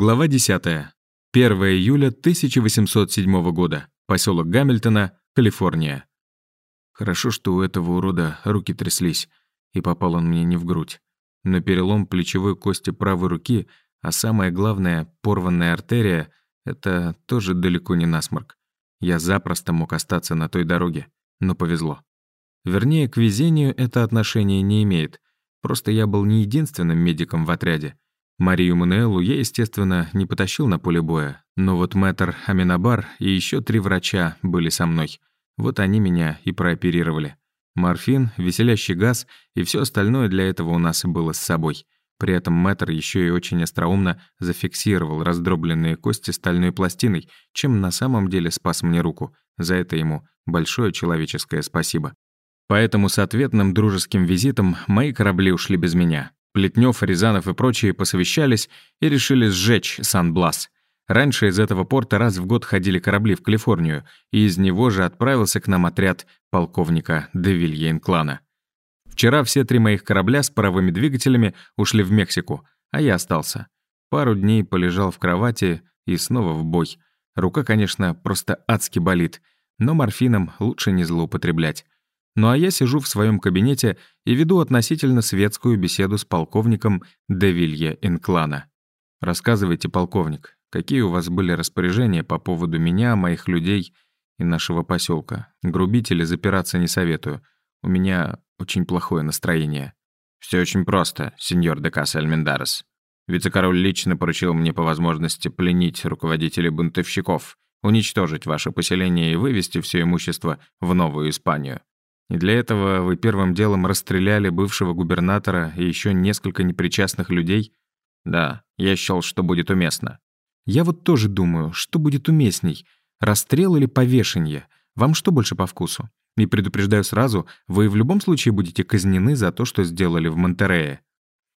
Глава 10. 1 июля 1807 года. Поселок Гамильтона, Калифорния. Хорошо, что у этого урода руки тряслись, и попал он мне не в грудь. Но перелом плечевой кости правой руки, а самое главное, порванная артерия — это тоже далеко не насморк. Я запросто мог остаться на той дороге, но повезло. Вернее, к везению это отношение не имеет. Просто я был не единственным медиком в отряде. Марию Мануэлу я, естественно, не потащил на поле боя, но вот мэтр Аминабар и еще три врача были со мной. Вот они меня и прооперировали. Морфин, веселящий газ и все остальное для этого у нас было с собой. При этом мэтр еще и очень остроумно зафиксировал раздробленные кости стальной пластиной, чем на самом деле спас мне руку. За это ему большое человеческое спасибо. Поэтому с ответным дружеским визитом мои корабли ушли без меня. Плетнев, Рязанов и прочие посовещались и решили сжечь Сан-Блас. Раньше из этого порта раз в год ходили корабли в Калифорнию, и из него же отправился к нам отряд полковника Девилье Инклана. Вчера все три моих корабля с паровыми двигателями ушли в Мексику, а я остался. Пару дней полежал в кровати и снова в бой. Рука, конечно, просто адски болит, но морфином лучше не злоупотреблять. Ну а я сижу в своем кабинете и веду относительно светскую беседу с полковником Девилье Инклана. «Рассказывайте, полковник, какие у вас были распоряжения по поводу меня, моих людей и нашего поселка? Грубить или запираться не советую. У меня очень плохое настроение». Все очень просто, сеньор де Касса Альмендарес. Вице-король лично поручил мне по возможности пленить руководителей бунтовщиков, уничтожить ваше поселение и вывести все имущество в Новую Испанию. И для этого вы первым делом расстреляли бывшего губернатора и еще несколько непричастных людей? Да, я счел, что будет уместно. Я вот тоже думаю, что будет уместней, расстрел или повешение? Вам что больше по вкусу? И предупреждаю сразу, вы в любом случае будете казнены за то, что сделали в Монтерее.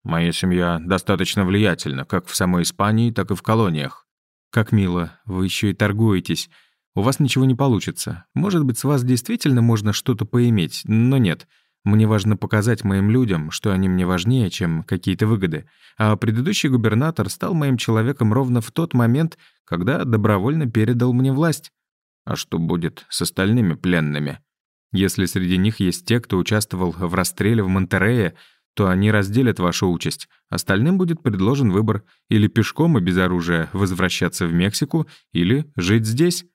Моя семья достаточно влиятельна, как в самой Испании, так и в колониях. Как мило, вы еще и торгуетесь у вас ничего не получится. Может быть, с вас действительно можно что-то поиметь, но нет. Мне важно показать моим людям, что они мне важнее, чем какие-то выгоды. А предыдущий губернатор стал моим человеком ровно в тот момент, когда добровольно передал мне власть. А что будет с остальными пленными? Если среди них есть те, кто участвовал в расстреле в Монтерее, то они разделят вашу участь. Остальным будет предложен выбор или пешком и без оружия возвращаться в Мексику, или жить здесь.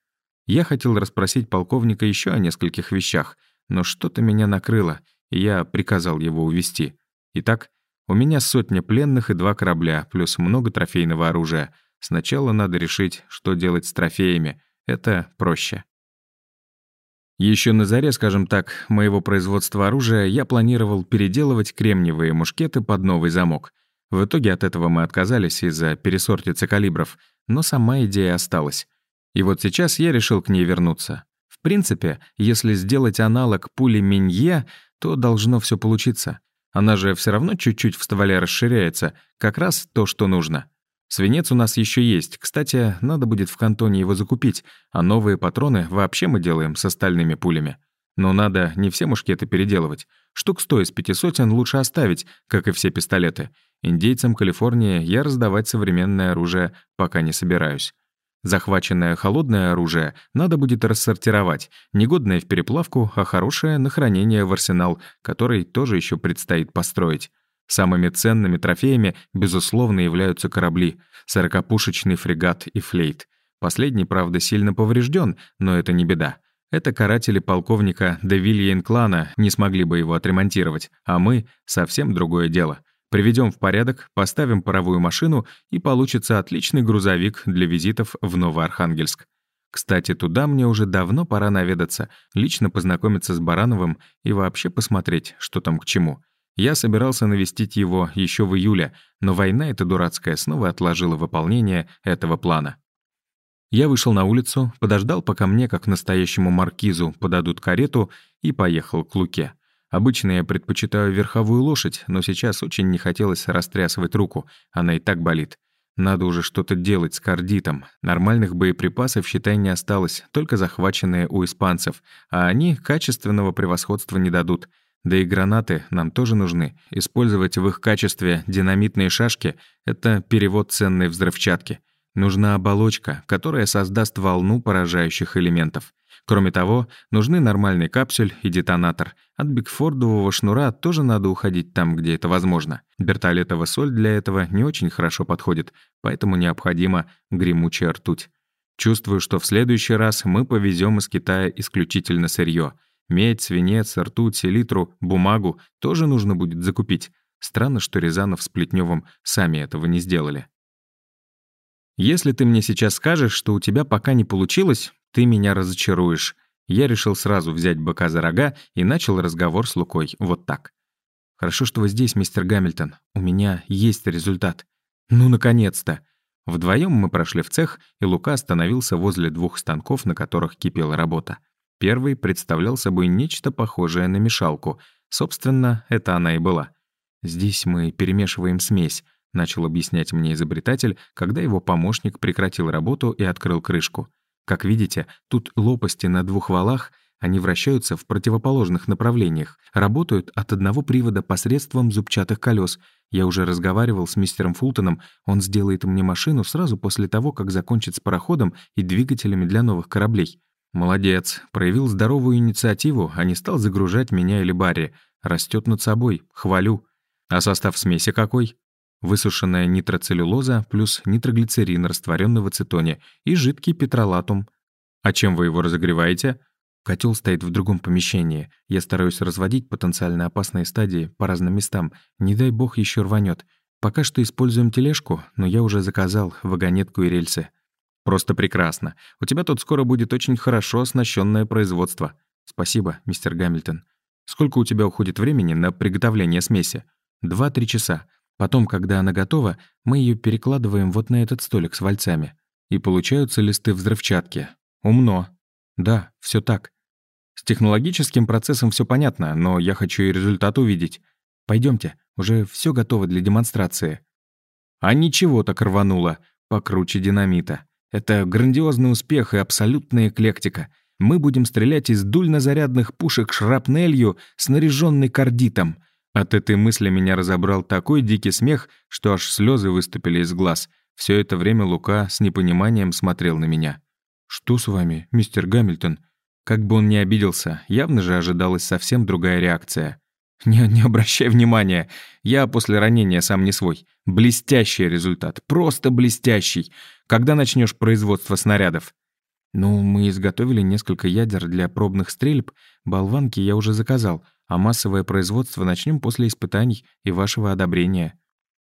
Я хотел расспросить полковника еще о нескольких вещах, но что-то меня накрыло, и я приказал его увести. Итак, у меня сотня пленных и два корабля, плюс много трофейного оружия. Сначала надо решить, что делать с трофеями. Это проще. Еще на заре, скажем так, моего производства оружия я планировал переделывать кремниевые мушкеты под новый замок. В итоге от этого мы отказались из-за пересортицы калибров, но сама идея осталась. И вот сейчас я решил к ней вернуться. В принципе, если сделать аналог пули Минье, то должно все получиться. Она же все равно чуть-чуть в стволе расширяется, как раз то, что нужно. Свинец у нас еще есть. Кстати, надо будет в кантоне его закупить, а новые патроны вообще мы делаем с остальными пулями. Но надо не все мушкеты переделывать. Штук сто из пяти сотен лучше оставить, как и все пистолеты. Индейцам Калифорнии я раздавать современное оружие пока не собираюсь. Захваченное холодное оружие надо будет рассортировать, негодное в переплавку, а хорошее — на хранение в арсенал, который тоже еще предстоит построить. Самыми ценными трофеями, безусловно, являются корабли, сорокопушечный фрегат и флейт. Последний, правда, сильно поврежден, но это не беда. Это каратели полковника Девилья Инклана не смогли бы его отремонтировать, а мы — совсем другое дело. Приведем в порядок, поставим паровую машину, и получится отличный грузовик для визитов в Новоархангельск. Кстати, туда мне уже давно пора наведаться, лично познакомиться с Барановым и вообще посмотреть, что там к чему. Я собирался навестить его еще в июле, но война эта дурацкая снова отложила выполнение этого плана. Я вышел на улицу, подождал, пока мне, как настоящему маркизу, подадут карету, и поехал к Луке. Обычно я предпочитаю верховую лошадь, но сейчас очень не хотелось растрясывать руку, она и так болит. Надо уже что-то делать с кардитом. Нормальных боеприпасов, считай, не осталось, только захваченные у испанцев, а они качественного превосходства не дадут. Да и гранаты нам тоже нужны. Использовать в их качестве динамитные шашки — это перевод ценной взрывчатки. Нужна оболочка, которая создаст волну поражающих элементов. Кроме того, нужны нормальный капсюль и детонатор. От бигфордового шнура тоже надо уходить там, где это возможно. Бертолетова соль для этого не очень хорошо подходит, поэтому необходима гремучая ртуть. Чувствую, что в следующий раз мы повезем из Китая исключительно сырье. Медь, свинец, ртуть, селитру, бумагу тоже нужно будет закупить. Странно, что Рязанов с Плетневым сами этого не сделали. Если ты мне сейчас скажешь, что у тебя пока не получилось, ты меня разочаруешь. Я решил сразу взять быка за рога и начал разговор с Лукой вот так. «Хорошо, что вы здесь, мистер Гамильтон. У меня есть результат. Ну, наконец-то!» Вдвоем мы прошли в цех, и Лука остановился возле двух станков, на которых кипела работа. Первый представлял собой нечто похожее на мешалку. Собственно, это она и была. «Здесь мы перемешиваем смесь», — начал объяснять мне изобретатель, когда его помощник прекратил работу и открыл крышку. Как видите, тут лопасти на двух валах, они вращаются в противоположных направлениях, работают от одного привода посредством зубчатых колес. Я уже разговаривал с мистером Фултоном, он сделает мне машину сразу после того, как закончит с пароходом и двигателями для новых кораблей. Молодец, проявил здоровую инициативу, а не стал загружать меня или Барри. Растет над собой, хвалю. А состав смеси какой? Высушенная нитроцеллюлоза плюс нитроглицерин, растворенный в ацетоне, и жидкий петролатум. А чем вы его разогреваете? Котел стоит в другом помещении. Я стараюсь разводить потенциально опасные стадии по разным местам. Не дай бог еще рванет. Пока что используем тележку, но я уже заказал вагонетку и рельсы. Просто прекрасно. У тебя тут скоро будет очень хорошо оснащенное производство. Спасибо, мистер Гамильтон. Сколько у тебя уходит времени на приготовление смеси? Два-три часа. Потом, когда она готова, мы ее перекладываем вот на этот столик с вальцами. И получаются листы взрывчатки. Умно. Да, все так. С технологическим процессом все понятно, но я хочу и результат увидеть. Пойдемте, уже все готово для демонстрации. А ничего так рвануло, покруче динамита. Это грандиозный успех и абсолютная эклектика. Мы будем стрелять из дульнозарядных пушек шрапнелью, снаряженной кардитом — от этой мысли меня разобрал такой дикий смех, что аж слезы выступили из глаз. Все это время Лука с непониманием смотрел на меня. «Что с вами, мистер Гамильтон?» Как бы он ни обиделся, явно же ожидалась совсем другая реакция. «Не, не обращай внимания. Я после ранения сам не свой. Блестящий результат. Просто блестящий. Когда начнешь производство снарядов?» «Ну, мы изготовили несколько ядер для пробных стрельб. Болванки я уже заказал а массовое производство начнем после испытаний и вашего одобрения.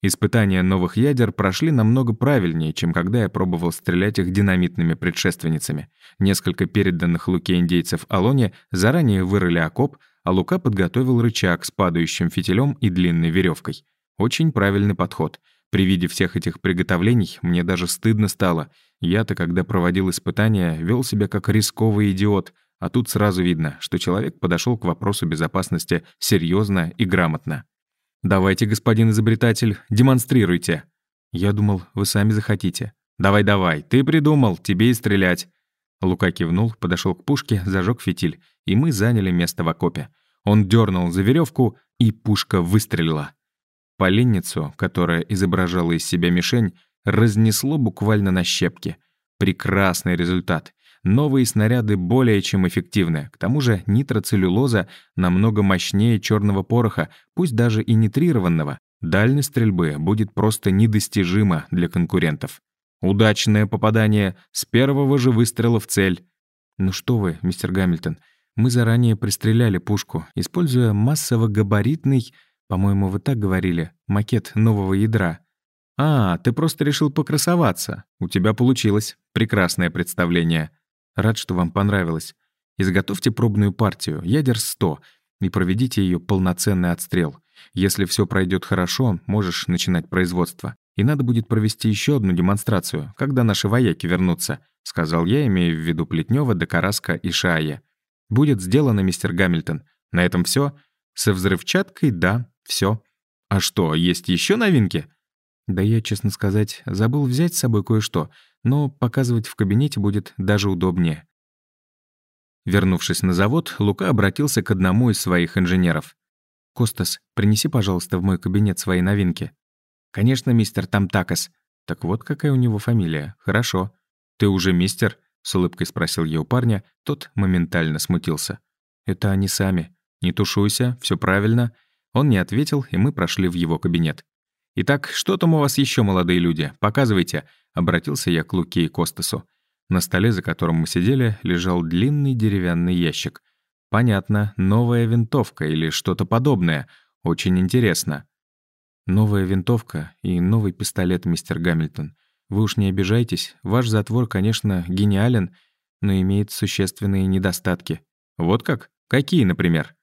Испытания новых ядер прошли намного правильнее, чем когда я пробовал стрелять их динамитными предшественницами. Несколько переданных Луке индейцев Алоне заранее вырыли окоп, а Лука подготовил рычаг с падающим фитилем и длинной веревкой. Очень правильный подход. При виде всех этих приготовлений мне даже стыдно стало. Я-то, когда проводил испытания, вел себя как рисковый идиот, а тут сразу видно, что человек подошел к вопросу безопасности серьезно и грамотно. «Давайте, господин изобретатель, демонстрируйте». «Я думал, вы сами захотите». «Давай-давай, ты придумал, тебе и стрелять». Лука кивнул, подошел к пушке, зажег фитиль, и мы заняли место в окопе. Он дернул за веревку, и пушка выстрелила. Поленницу, которая изображала из себя мишень, разнесло буквально на щепки. Прекрасный результат. Новые снаряды более чем эффективны. К тому же нитроцеллюлоза намного мощнее черного пороха, пусть даже и нитрированного. Дальность стрельбы будет просто недостижима для конкурентов. Удачное попадание с первого же выстрела в цель. Ну что вы, мистер Гамильтон, мы заранее пристреляли пушку, используя массово-габаритный, по-моему, вы так говорили, макет нового ядра. А, ты просто решил покрасоваться. У тебя получилось. Прекрасное представление. Рад, что вам понравилось. Изготовьте пробную партию, ядер 100, и проведите ее полноценный отстрел. Если все пройдет хорошо, можешь начинать производство. И надо будет провести еще одну демонстрацию, когда наши вояки вернутся», — сказал я, имея в виду Плетнева, Докараска и Шая. «Будет сделано, мистер Гамильтон. На этом все. Со взрывчаткой, да, все. А что, есть еще новинки?» «Да я, честно сказать, забыл взять с собой кое-что но показывать в кабинете будет даже удобнее. Вернувшись на завод, Лука обратился к одному из своих инженеров. «Костас, принеси, пожалуйста, в мой кабинет свои новинки». «Конечно, мистер Тамтакас». «Так вот какая у него фамилия. Хорошо». «Ты уже мистер?» — с улыбкой спросил я у парня. Тот моментально смутился. «Это они сами. Не тушуйся, все правильно». Он не ответил, и мы прошли в его кабинет. «Итак, что там у вас еще, молодые люди? Показывайте», — обратился я к Луке и Костасу. На столе, за которым мы сидели, лежал длинный деревянный ящик. Понятно, новая винтовка или что-то подобное. Очень интересно. Новая винтовка и новый пистолет, мистер Гамильтон. Вы уж не обижайтесь, ваш затвор, конечно, гениален, но имеет существенные недостатки. Вот как? Какие, например?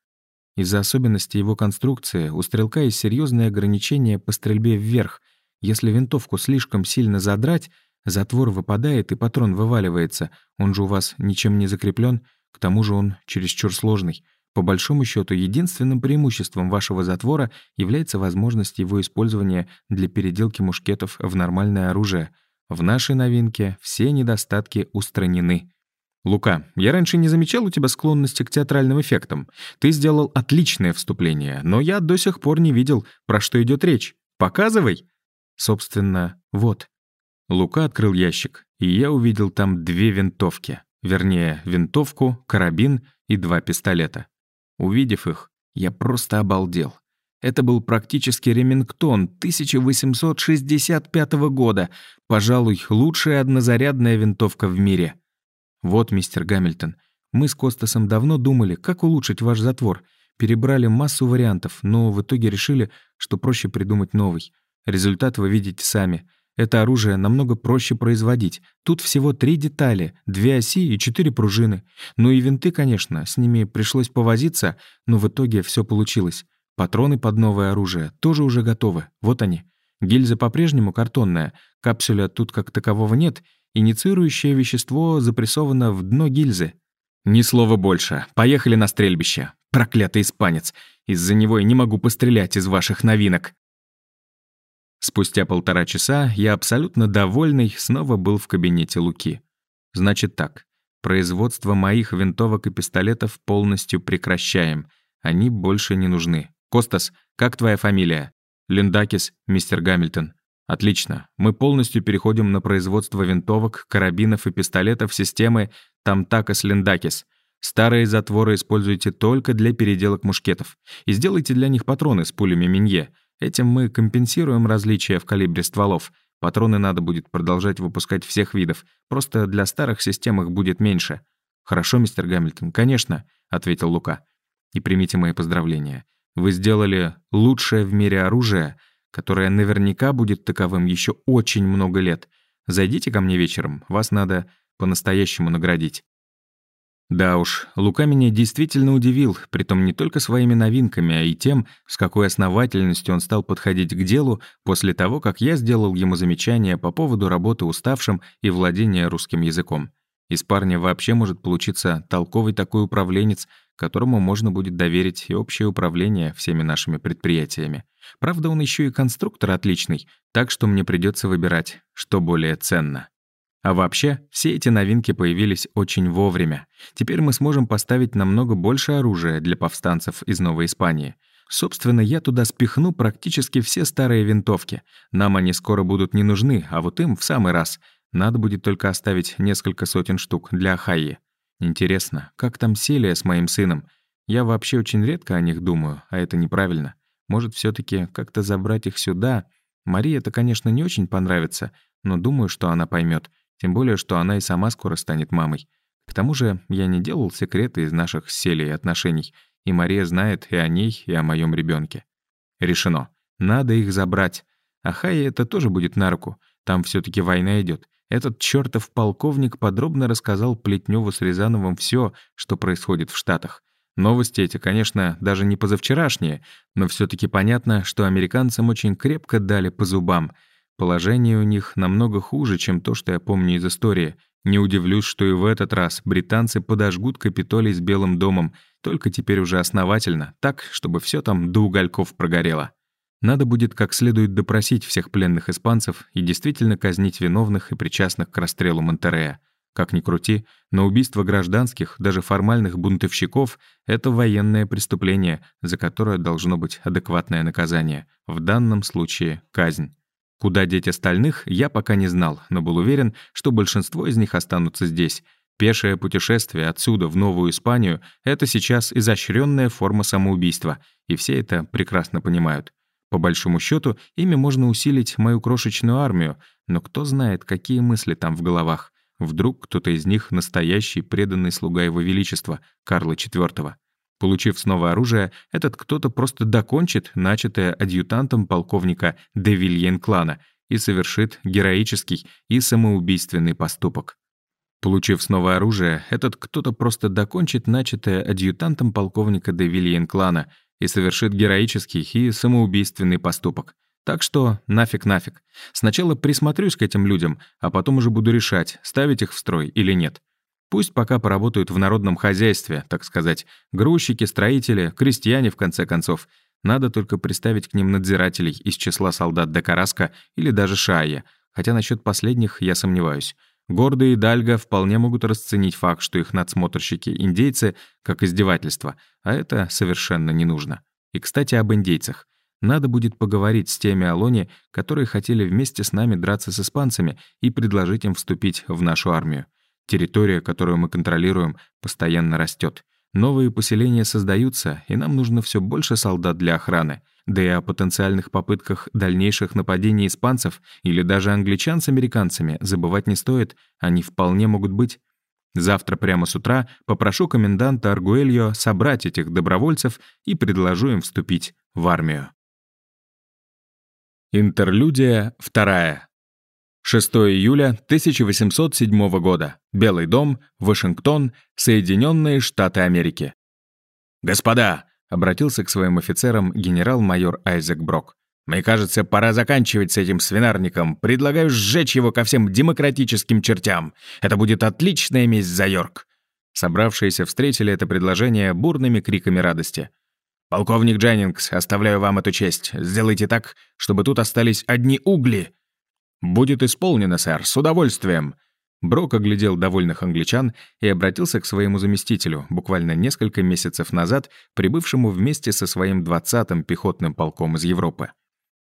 Из-за особенностей его конструкции у стрелка есть серьезные ограничения по стрельбе вверх. Если винтовку слишком сильно задрать, затвор выпадает и патрон вываливается. Он же у вас ничем не закреплен, к тому же он чересчур сложный. По большому счету, единственным преимуществом вашего затвора является возможность его использования для переделки мушкетов в нормальное оружие. В нашей новинке все недостатки устранены. «Лука, я раньше не замечал у тебя склонности к театральным эффектам. Ты сделал отличное вступление, но я до сих пор не видел, про что идет речь. Показывай!» Собственно, вот. Лука открыл ящик, и я увидел там две винтовки. Вернее, винтовку, карабин и два пистолета. Увидев их, я просто обалдел. Это был практически Ремингтон 1865 года, пожалуй, лучшая однозарядная винтовка в мире. Вот, мистер Гамильтон, мы с Костасом давно думали, как улучшить ваш затвор. Перебрали массу вариантов, но в итоге решили, что проще придумать новый. Результат вы видите сами — это оружие намного проще производить. Тут всего три детали, две оси и четыре пружины. Ну и винты, конечно, с ними пришлось повозиться, но в итоге все получилось. Патроны под новое оружие тоже уже готовы. Вот они. Гильза по-прежнему картонная, капсуля тут как такового нет, инициирующее вещество запрессовано в дно гильзы. Ни слова больше. Поехали на стрельбище. Проклятый испанец. Из-за него я не могу пострелять из ваших новинок. Спустя полтора часа я абсолютно довольный снова был в кабинете Луки. Значит так, производство моих винтовок и пистолетов полностью прекращаем. Они больше не нужны. Костас, как твоя фамилия? Линдакис, мистер Гамильтон. Отлично. Мы полностью переходим на производство винтовок, карабинов и пистолетов системы Тамтакас Линдакис. Старые затворы используйте только для переделок мушкетов. И сделайте для них патроны с пулями Минье. Этим мы компенсируем различия в калибре стволов. Патроны надо будет продолжать выпускать всех видов. Просто для старых систем их будет меньше. «Хорошо, мистер Гамильтон, конечно», — ответил Лука. «И примите мои поздравления. Вы сделали лучшее в мире оружие, которое наверняка будет таковым еще очень много лет. Зайдите ко мне вечером, вас надо по-настоящему наградить». Да уж, Лука меня действительно удивил, притом не только своими новинками, а и тем, с какой основательностью он стал подходить к делу после того, как я сделал ему замечание по поводу работы уставшим и владения русским языком. Из парня вообще может получиться толковый такой управленец, которому можно будет доверить и общее управление всеми нашими предприятиями. Правда, он еще и конструктор отличный, так что мне придется выбирать, что более ценно. А вообще, все эти новинки появились очень вовремя. Теперь мы сможем поставить намного больше оружия для повстанцев из Новой Испании. Собственно, я туда спихну практически все старые винтовки. Нам они скоро будут не нужны, а вот им в самый раз. Надо будет только оставить несколько сотен штук для Ахайи. Интересно, как там Селия с моим сыном? Я вообще очень редко о них думаю, а это неправильно. Может, все таки как-то забрать их сюда? Марии это, конечно, не очень понравится, но думаю, что она поймет. Тем более, что она и сама скоро станет мамой. К тому же я не делал секреты из наших с отношений, и Мария знает и о ней, и о моем ребенке. Решено. Надо их забрать. А Хае это тоже будет на руку. Там все таки война идет. Этот чертов полковник подробно рассказал Плетневу с Рязановым все, что происходит в Штатах. Новости эти, конечно, даже не позавчерашние, но все таки понятно, что американцам очень крепко дали по зубам — Положение у них намного хуже, чем то, что я помню из истории. Не удивлюсь, что и в этот раз британцы подожгут Капитолий с Белым домом, только теперь уже основательно, так, чтобы все там до угольков прогорело. Надо будет как следует допросить всех пленных испанцев и действительно казнить виновных и причастных к расстрелу Монтерея. Как ни крути, но убийство гражданских, даже формальных бунтовщиков — это военное преступление, за которое должно быть адекватное наказание. В данном случае — казнь. Куда деть остальных, я пока не знал, но был уверен, что большинство из них останутся здесь. Пешее путешествие отсюда в Новую Испанию — это сейчас изощренная форма самоубийства, и все это прекрасно понимают. По большому счету, ими можно усилить мою крошечную армию, но кто знает, какие мысли там в головах. Вдруг кто-то из них настоящий преданный слуга Его Величества, Карла IV. Получив снова оружие, этот кто-то просто докончит начатое адъютантом полковника де Вильен-клана и совершит героический и самоубийственный поступок. Получив снова оружие, этот кто-то просто докончит начатое адъютантом полковника де Вильен-клана и совершит героический и самоубийственный поступок. Так что нафиг-нафиг. Сначала присмотрюсь к этим людям, а потом уже буду решать, ставить их в строй или нет. Пусть пока поработают в народном хозяйстве, так сказать, грузчики, строители, крестьяне, в конце концов. Надо только приставить к ним надзирателей из числа солдат Декараска или даже Шая, хотя насчет последних я сомневаюсь. Гордые Дальга вполне могут расценить факт, что их надсмотрщики — индейцы, как издевательство, а это совершенно не нужно. И, кстати, об индейцах. Надо будет поговорить с теми Алони, которые хотели вместе с нами драться с испанцами и предложить им вступить в нашу армию. Территория, которую мы контролируем, постоянно растет. Новые поселения создаются, и нам нужно все больше солдат для охраны. Да и о потенциальных попытках дальнейших нападений испанцев или даже англичан с американцами забывать не стоит, они вполне могут быть. Завтра прямо с утра попрошу коменданта Аргуэльо собрать этих добровольцев и предложу им вступить в армию. Интерлюдия вторая. 6 июля 1807 года. Белый дом, Вашингтон, Соединенные Штаты Америки. «Господа!» — обратился к своим офицерам генерал-майор Айзек Брок. «Мне кажется, пора заканчивать с этим свинарником. Предлагаю сжечь его ко всем демократическим чертям. Это будет отличная месть за Йорк». Собравшиеся встретили это предложение бурными криками радости. «Полковник Дженнингс, оставляю вам эту честь. Сделайте так, чтобы тут остались одни угли». «Будет исполнено, сэр, с удовольствием». Брок оглядел довольных англичан и обратился к своему заместителю, буквально несколько месяцев назад прибывшему вместе со своим 20-м пехотным полком из Европы.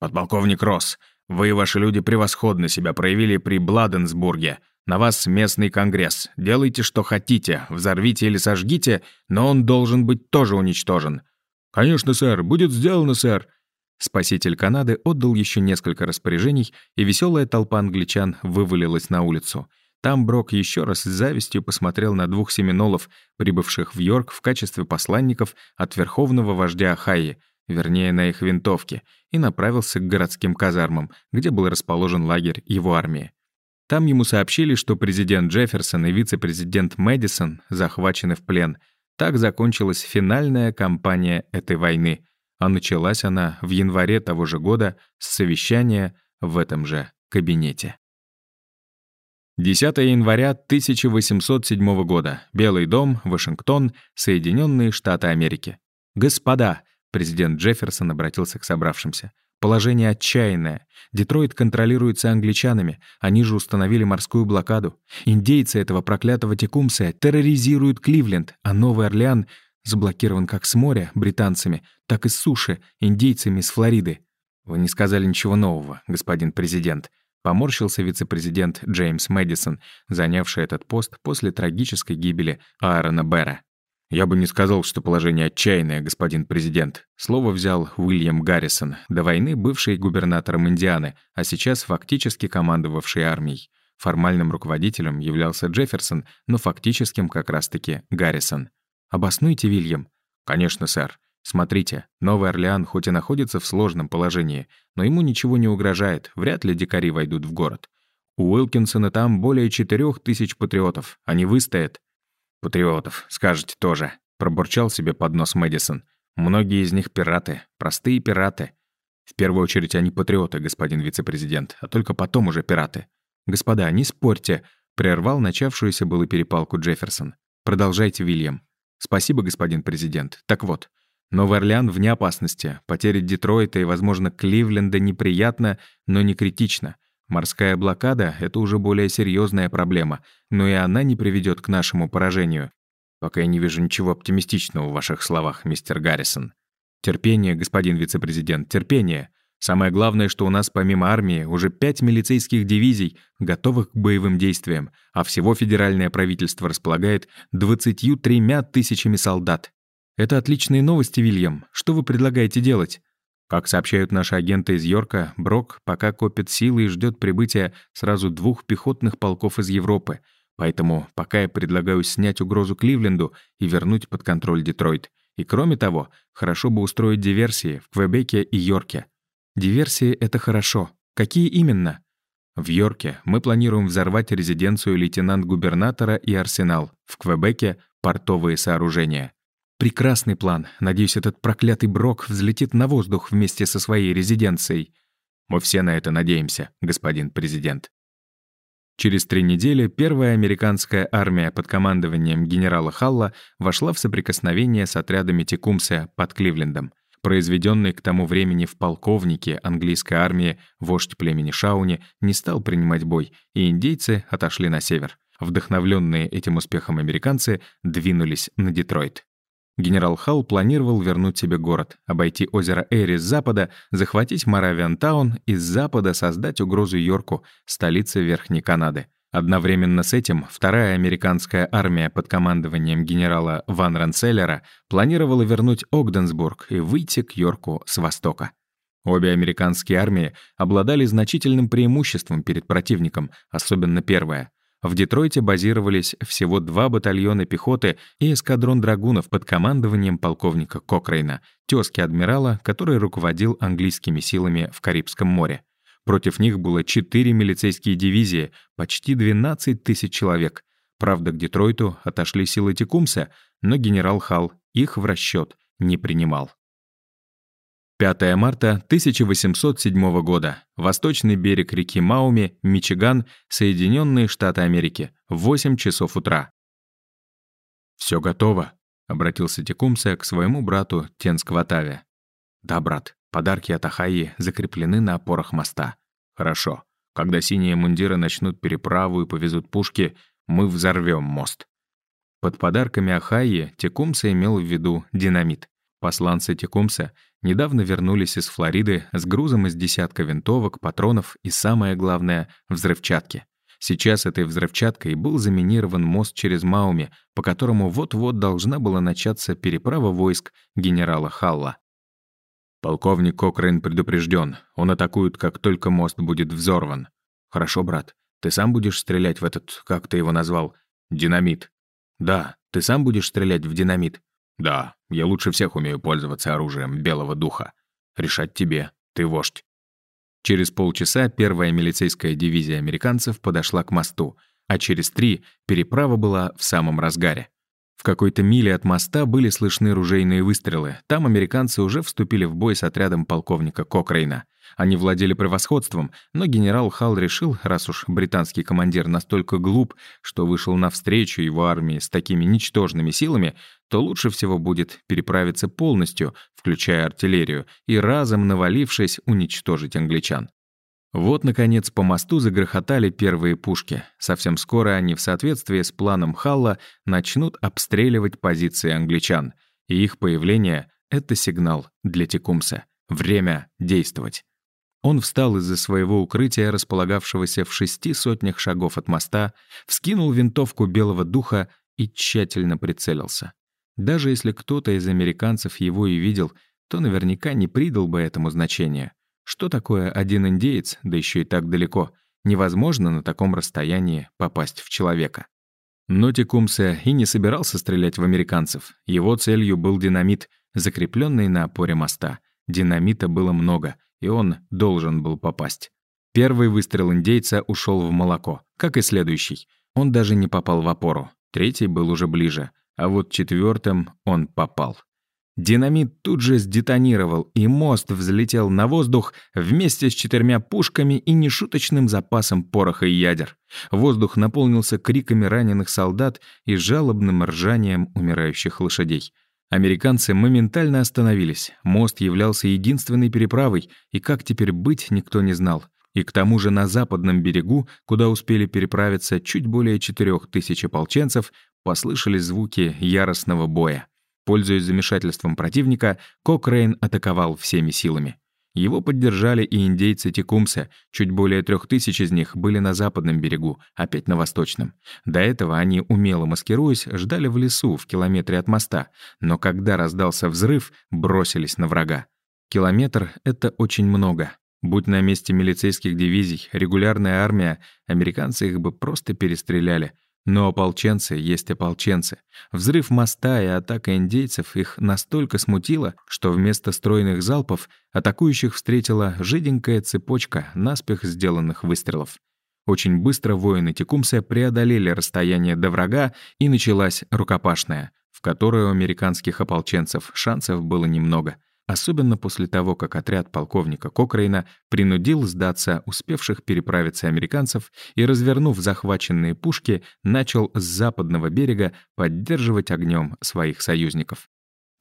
«Подполковник Росс, вы и ваши люди превосходно себя проявили при Бладенсбурге. На вас местный конгресс. Делайте, что хотите, взорвите или сожгите, но он должен быть тоже уничтожен». «Конечно, сэр, будет сделано, сэр», Спаситель Канады отдал еще несколько распоряжений, и веселая толпа англичан вывалилась на улицу. Там Брок еще раз с завистью посмотрел на двух семинолов, прибывших в Йорк в качестве посланников от верховного вождя Ахайи, вернее, на их винтовке, и направился к городским казармам, где был расположен лагерь его армии. Там ему сообщили, что президент Джефферсон и вице-президент Мэдисон захвачены в плен. Так закончилась финальная кампания этой войны — а началась она в январе того же года с совещания в этом же кабинете. 10 января 1807 года. Белый дом, Вашингтон, Соединенные Штаты Америки. «Господа», — президент Джефферсон обратился к собравшимся, Положение отчаянное. Детройт контролируется англичанами, они же установили морскую блокаду. Индейцы этого проклятого Текумса терроризируют Кливленд, а Новый Орлеан Заблокирован как с моря, британцами, так и с суши, индейцами из Флориды. Вы не сказали ничего нового, господин президент. Поморщился вице-президент Джеймс Мэдисон, занявший этот пост после трагической гибели Аарона Бэра. «Я бы не сказал, что положение отчаянное, господин президент». Слово взял Уильям Гаррисон, до войны бывший губернатором Индианы, а сейчас фактически командовавший армией. Формальным руководителем являлся Джефферсон, но фактическим как раз-таки Гаррисон. «Обоснуйте, Вильям». «Конечно, сэр. Смотрите, Новый Орлеан хоть и находится в сложном положении, но ему ничего не угрожает, вряд ли дикари войдут в город. У Уилкинсона там более четырех тысяч патриотов. Они выстоят». «Патриотов, скажете тоже», — пробурчал себе под нос Мэдисон. «Многие из них пираты, простые пираты». «В первую очередь они патриоты, господин вице-президент, а только потом уже пираты». «Господа, не спорьте», — прервал начавшуюся было перепалку Джефферсон. «Продолжайте, Вильям». Спасибо, господин президент. Так вот, Новый Орлеан вне опасности. Потеря Детройта и, возможно, Кливленда неприятно, но не критично. Морская блокада — это уже более серьезная проблема, но и она не приведет к нашему поражению. Пока я не вижу ничего оптимистичного в ваших словах, мистер Гаррисон. Терпение, господин вице-президент, терпение. Самое главное, что у нас помимо армии уже пять милицейских дивизий, готовых к боевым действиям, а всего федеральное правительство располагает 23 тысячами солдат. Это отличные новости, Вильям. Что вы предлагаете делать? Как сообщают наши агенты из Йорка, Брок пока копит силы и ждет прибытия сразу двух пехотных полков из Европы. Поэтому пока я предлагаю снять угрозу Кливленду и вернуть под контроль Детройт. И кроме того, хорошо бы устроить диверсии в Квебеке и Йорке. Диверсии — это хорошо. Какие именно? В Йорке мы планируем взорвать резиденцию лейтенант-губернатора и арсенал. В Квебеке — портовые сооружения. Прекрасный план. Надеюсь, этот проклятый Брок взлетит на воздух вместе со своей резиденцией. Мы все на это надеемся, господин президент. Через три недели первая американская армия под командованием генерала Халла вошла в соприкосновение с отрядами Текумсе под Кливлендом. Произведенный к тому времени в полковнике английской армии вождь племени Шауни не стал принимать бой, и индейцы отошли на север. Вдохновленные этим успехом американцы двинулись на Детройт. Генерал Халл планировал вернуть себе город, обойти озеро Эри с запада, захватить Моравиантаун и с запада создать угрозу Йорку, столице Верхней Канады. Одновременно с этим вторая американская армия под командованием генерала Ван Ранцеллера планировала вернуть Огденсбург и выйти к Йорку с востока. Обе американские армии обладали значительным преимуществом перед противником, особенно первая. В Детройте базировались всего два батальона пехоты и эскадрон драгунов под командованием полковника Кокрейна, тезки адмирала, который руководил английскими силами в Карибском море. Против них было четыре милицейские дивизии, почти 12 тысяч человек. Правда, к Детройту отошли силы Текумса, но генерал Халл их в расчет не принимал. 5 марта 1807 года. Восточный берег реки Мауми, Мичиган, Соединенные Штаты Америки. 8 часов утра. Все готово», — обратился Текумса к своему брату Тенскватаве. «Да, брат, Подарки от Ахаи закреплены на опорах моста. Хорошо. Когда синие мундиры начнут переправу и повезут пушки, мы взорвем мост. Под подарками Ахайи Текумса имел в виду динамит. Посланцы Текумса недавно вернулись из Флориды с грузом из десятка винтовок, патронов и, самое главное, взрывчатки. Сейчас этой взрывчаткой был заминирован мост через Мауми, по которому вот-вот должна была начаться переправа войск генерала Халла. Полковник Кокрейн предупрежден. Он атакует, как только мост будет взорван. Хорошо, брат. Ты сам будешь стрелять в этот, как ты его назвал, динамит? Да. Ты сам будешь стрелять в динамит? Да. Я лучше всех умею пользоваться оружием белого духа. Решать тебе. Ты вождь. Через полчаса первая милицейская дивизия американцев подошла к мосту, а через три переправа была в самом разгаре. В какой-то миле от моста были слышны ружейные выстрелы. Там американцы уже вступили в бой с отрядом полковника Кокрейна. Они владели превосходством, но генерал Халл решил, раз уж британский командир настолько глуп, что вышел навстречу его армии с такими ничтожными силами, то лучше всего будет переправиться полностью, включая артиллерию, и разом навалившись уничтожить англичан. Вот, наконец, по мосту загрохотали первые пушки. Совсем скоро они, в соответствии с планом Халла, начнут обстреливать позиции англичан. И их появление — это сигнал для Текумса. Время действовать. Он встал из-за своего укрытия, располагавшегося в шести сотнях шагов от моста, вскинул винтовку белого духа и тщательно прицелился. Даже если кто-то из американцев его и видел, то наверняка не придал бы этому значения. Что такое один индеец, да еще и так далеко? Невозможно на таком расстоянии попасть в человека. Но Текумсе и не собирался стрелять в американцев. Его целью был динамит, закрепленный на опоре моста. Динамита было много, и он должен был попасть. Первый выстрел индейца ушел в молоко, как и следующий. Он даже не попал в опору. Третий был уже ближе, а вот четвертым он попал. Динамит тут же сдетонировал, и мост взлетел на воздух вместе с четырьмя пушками и нешуточным запасом пороха и ядер. Воздух наполнился криками раненых солдат и жалобным ржанием умирающих лошадей. Американцы моментально остановились. Мост являлся единственной переправой, и как теперь быть, никто не знал. И к тому же на западном берегу, куда успели переправиться чуть более четырех тысяч ополченцев, послышались звуки яростного боя. Пользуясь замешательством противника, Кокрейн атаковал всеми силами. Его поддержали и индейцы Текумса, чуть более трех тысяч из них были на западном берегу, опять на восточном. До этого они, умело маскируясь, ждали в лесу в километре от моста, но когда раздался взрыв, бросились на врага. Километр — это очень много. Будь на месте милицейских дивизий регулярная армия, американцы их бы просто перестреляли. Но ополченцы есть ополченцы. Взрыв моста и атака индейцев их настолько смутило, что вместо стройных залпов атакующих встретила жиденькая цепочка наспех сделанных выстрелов. Очень быстро воины Текумса преодолели расстояние до врага, и началась рукопашная, в которой у американских ополченцев шансов было немного — особенно после того, как отряд полковника Кокрейна принудил сдаться успевших переправиться американцев и, развернув захваченные пушки, начал с западного берега поддерживать огнем своих союзников.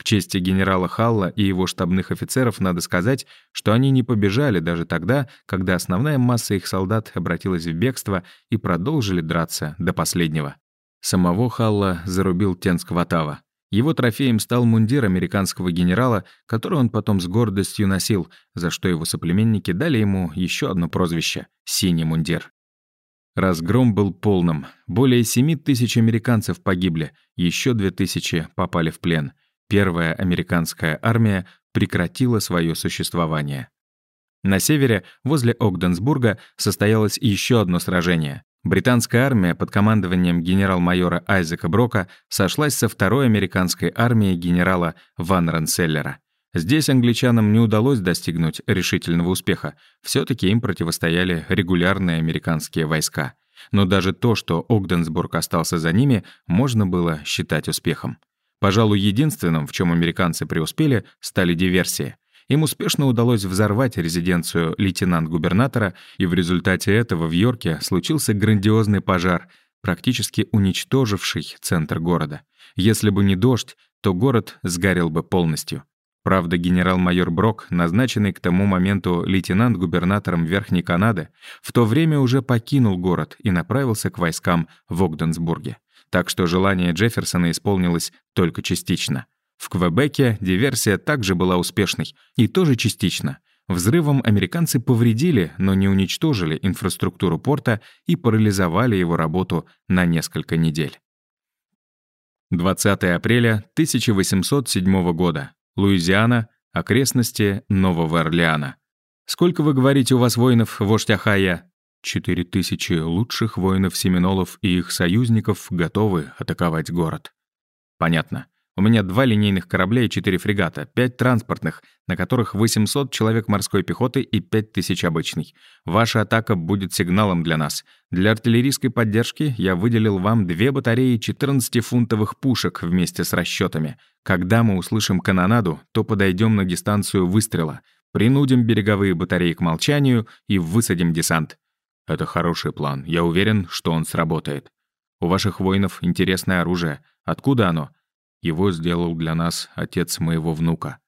К чести генерала Халла и его штабных офицеров надо сказать, что они не побежали даже тогда, когда основная масса их солдат обратилась в бегство и продолжили драться до последнего. Самого Халла зарубил Тенскватава. Его трофеем стал мундир американского генерала, который он потом с гордостью носил, за что его соплеменники дали ему еще одно прозвище — «синий мундир». Разгром был полным. Более 7 тысяч американцев погибли, еще 2 тысячи попали в плен. Первая американская армия прекратила свое существование. На севере, возле Огденсбурга, состоялось еще одно сражение. Британская армия под командованием генерал-майора Айзека Брока сошлась со второй американской армией генерала Ван Ренселлера. Здесь англичанам не удалось достигнуть решительного успеха. все таки им противостояли регулярные американские войска. Но даже то, что Огденсбург остался за ними, можно было считать успехом. Пожалуй, единственным, в чем американцы преуспели, стали диверсии. Им успешно удалось взорвать резиденцию лейтенант-губернатора, и в результате этого в Йорке случился грандиозный пожар, практически уничтоживший центр города. Если бы не дождь, то город сгорел бы полностью. Правда, генерал-майор Брок, назначенный к тому моменту лейтенант-губернатором Верхней Канады, в то время уже покинул город и направился к войскам в Огденсбурге. Так что желание Джефферсона исполнилось только частично. В Квебеке диверсия также была успешной, и тоже частично. Взрывом американцы повредили, но не уничтожили инфраструктуру порта и парализовали его работу на несколько недель. 20 апреля 1807 года. Луизиана, окрестности Нового Орлеана. «Сколько, вы говорите, у вас воинов, вождь Ахая?» «Четыре тысячи лучших воинов-семинолов и их союзников готовы атаковать город». «Понятно. У меня два линейных корабля и четыре фрегата, пять транспортных, на которых 800 человек морской пехоты и 5000 обычной. Ваша атака будет сигналом для нас. Для артиллерийской поддержки я выделил вам две батареи 14-фунтовых пушек вместе с расчетами. Когда мы услышим канонаду, то подойдем на дистанцию выстрела, принудим береговые батареи к молчанию и высадим десант. Это хороший план. Я уверен, что он сработает. У ваших воинов интересное оружие. Откуда оно? Его сделал для нас отец моего внука.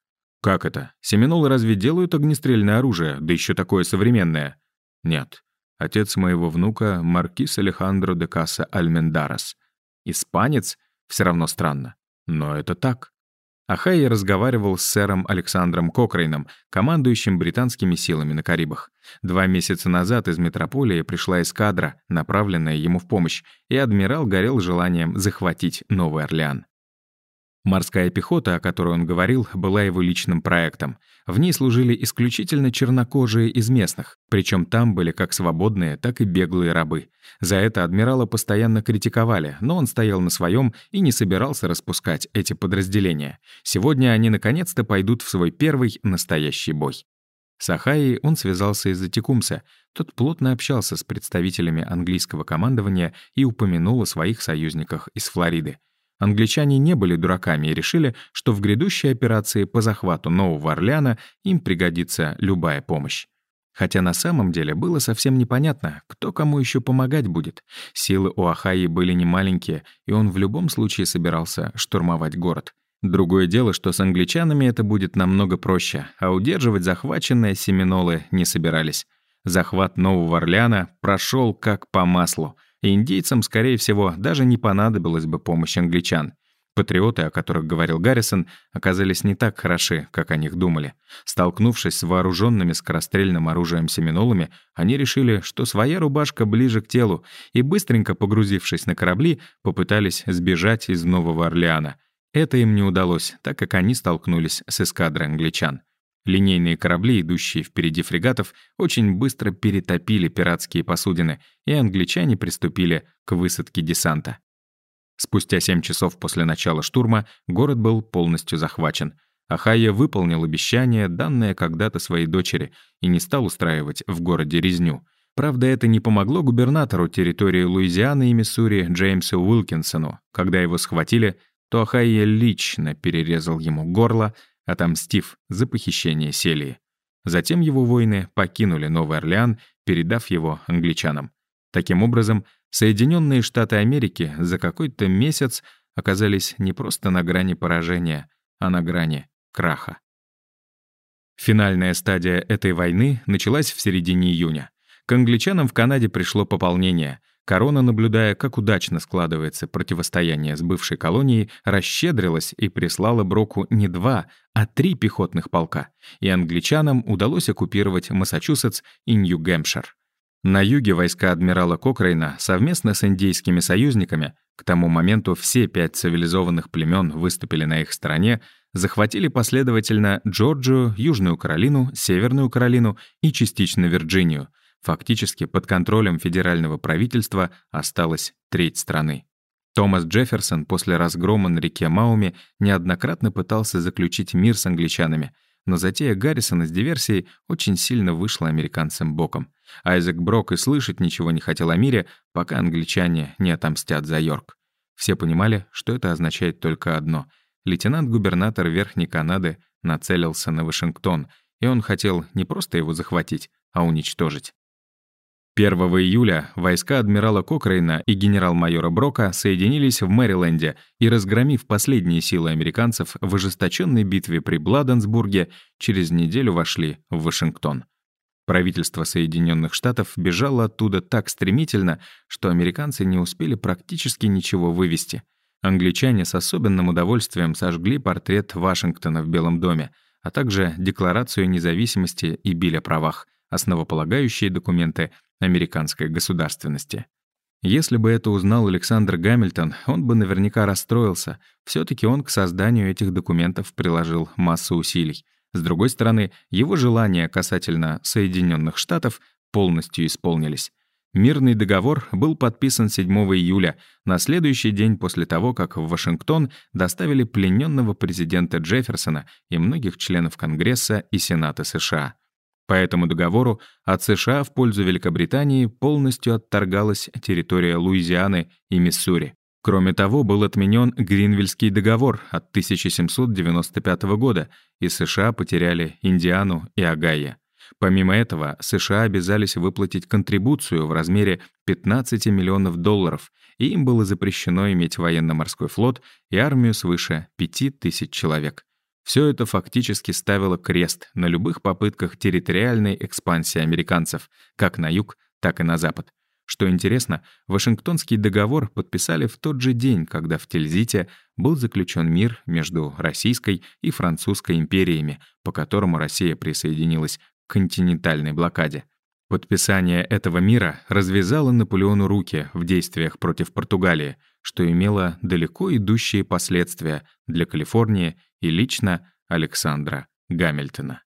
Как это? Семинолы разве делают огнестрельное оружие, да еще такое современное? Нет. Отец моего внука — Маркис Алехандро де Каса Альмендарес. Испанец? Все равно странно. Но это так. Ахайя разговаривал с сэром Александром Кокрейном, командующим британскими силами на Карибах. Два месяца назад из метрополии пришла эскадра, направленная ему в помощь, и адмирал горел желанием захватить Новый Орлеан. Морская пехота, о которой он говорил, была его личным проектом. В ней служили исключительно чернокожие из местных, причем там были как свободные, так и беглые рабы. За это адмирала постоянно критиковали, но он стоял на своем и не собирался распускать эти подразделения. Сегодня они наконец-то пойдут в свой первый настоящий бой. С Ахайей он связался из-за Текумса. Тот плотно общался с представителями английского командования и упомянул о своих союзниках из Флориды. Англичане не были дураками и решили, что в грядущей операции по захвату Нового Орлеана им пригодится любая помощь. Хотя на самом деле было совсем непонятно, кто кому еще помогать будет. Силы у Ахаи были немаленькие, и он в любом случае собирался штурмовать город. Другое дело, что с англичанами это будет намного проще, а удерживать захваченные семинолы не собирались. Захват Нового Орлеана прошел как по маслу, и индейцам, скорее всего, даже не понадобилась бы помощь англичан. Патриоты, о которых говорил Гаррисон, оказались не так хороши, как о них думали. Столкнувшись с вооруженными скорострельным оружием семинолами, они решили, что своя рубашка ближе к телу, и, быстренько погрузившись на корабли, попытались сбежать из Нового Орлеана. Это им не удалось, так как они столкнулись с эскадрой англичан. Линейные корабли, идущие впереди фрегатов, очень быстро перетопили пиратские посудины, и англичане приступили к высадке десанта. Спустя семь часов после начала штурма город был полностью захвачен. Ахайя выполнил обещание, данное когда-то своей дочери, и не стал устраивать в городе резню. Правда, это не помогло губернатору территории Луизианы и Миссури Джеймсу Уилкинсону. Когда его схватили, то Ахайя лично перерезал ему горло, отомстив за похищение Селии. Затем его воины покинули Новый Орлеан, передав его англичанам. Таким образом, Соединенные Штаты Америки за какой-то месяц оказались не просто на грани поражения, а на грани краха. Финальная стадия этой войны началась в середине июня. К англичанам в Канаде пришло пополнение — Корона, наблюдая, как удачно складывается противостояние с бывшей колонией, расщедрилась и прислала Броку не два, а три пехотных полка, и англичанам удалось оккупировать Массачусетс и Нью-Гэмпшир. На юге войска адмирала Кокрейна совместно с индейскими союзниками, к тому моменту все пять цивилизованных племен выступили на их стороне, захватили последовательно Джорджию, Южную Каролину, Северную Каролину и частично Вирджинию — Фактически под контролем федерального правительства осталась треть страны. Томас Джефферсон после разгрома на реке Мауми неоднократно пытался заключить мир с англичанами, но затея Гаррисона с диверсией очень сильно вышла американцам боком. Айзек Брок и слышать ничего не хотел о мире, пока англичане не отомстят за Йорк. Все понимали, что это означает только одно. Лейтенант-губернатор Верхней Канады нацелился на Вашингтон, и он хотел не просто его захватить, а уничтожить. 1 июля войска адмирала Кокрейна и генерал-майора Брока соединились в Мэриленде и, разгромив последние силы американцев в ожесточенной битве при Бладенсбурге, через неделю вошли в Вашингтон. Правительство Соединенных Штатов бежало оттуда так стремительно, что американцы не успели практически ничего вывести. Англичане с особенным удовольствием сожгли портрет Вашингтона в Белом доме, а также Декларацию независимости и Биль правах, основополагающие документы американской государственности. Если бы это узнал Александр Гамильтон, он бы наверняка расстроился. все таки он к созданию этих документов приложил массу усилий. С другой стороны, его желания касательно Соединенных Штатов полностью исполнились. Мирный договор был подписан 7 июля, на следующий день после того, как в Вашингтон доставили плененного президента Джефферсона и многих членов Конгресса и Сената США. По этому договору от США в пользу Великобритании полностью отторгалась территория Луизианы и Миссури. Кроме того, был отменен Гринвильский договор от 1795 года, и США потеряли Индиану и Огайо. Помимо этого, США обязались выплатить контрибуцию в размере 15 миллионов долларов, и им было запрещено иметь военно-морской флот и армию свыше 5000 человек. Все это фактически ставило крест на любых попытках территориальной экспансии американцев, как на юг, так и на запад. Что интересно, Вашингтонский договор подписали в тот же день, когда в Тильзите был заключен мир между Российской и Французской империями, по которому Россия присоединилась к континентальной блокаде. Подписание этого мира развязало Наполеону руки в действиях против Португалии, что имело далеко идущие последствия для Калифорнии и лично Александра Гамильтона.